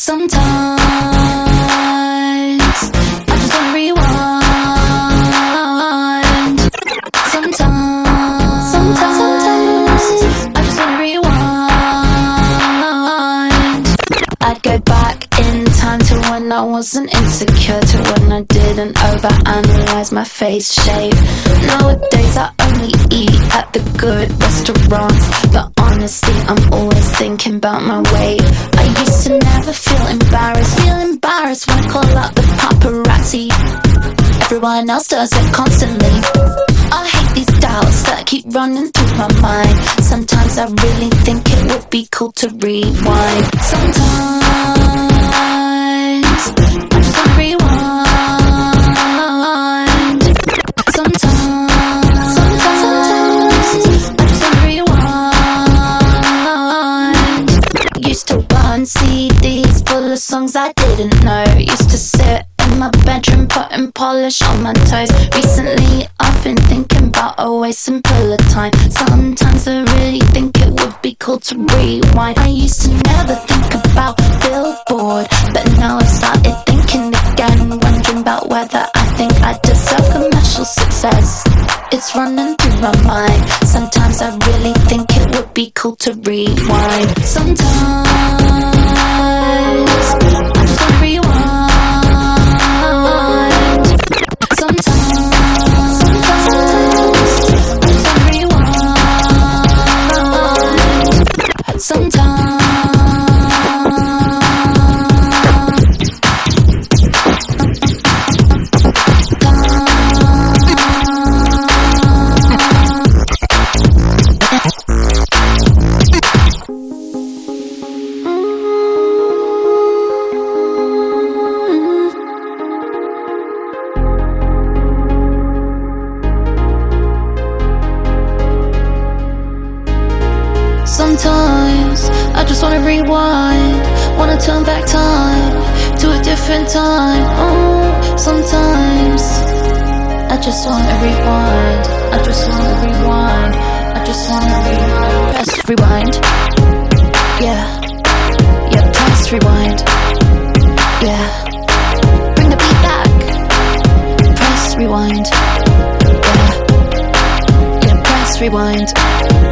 Sometimes I just wanna rewind. Sometimes, sometimes I just wanna rewind. I'd go back in time to when I wasn't insecure, to when I didn't overanalyze my face shape. Nowadays I only eat at the good restaurants, but honestly I'm always thinking about my weight. Used to never feel embarrassed, feel embarrassed when I call out the paparazzi. Everyone else does it constantly. I hate these doubts that keep running through my mind. Sometimes I really think it would be cool to rewind. Sometimes I just wanna rewind. Sometimes. Used to burn CDs full of songs I didn't know. Used to sit in my bedroom putting polish on my toes. Recently, I've been thinking about a way simpler time. Sometimes I really think it would be cool to rewind. I used to never think about Billboard, but now I've started thinking again, wondering about whether I think I deserve commercial success. It's running through my mind. Sometimes I really think it would be cool to rewind. Sometimes Sometimes I just wanna rewind, wanna turn back time to a different time. Oh, sometimes I just wanna rewind, I just wanna rewind, I just wanna rewind. Press rewind, yeah, yeah. Press rewind, yeah. Bring the beat back. Press rewind, yeah, yeah. Press rewind.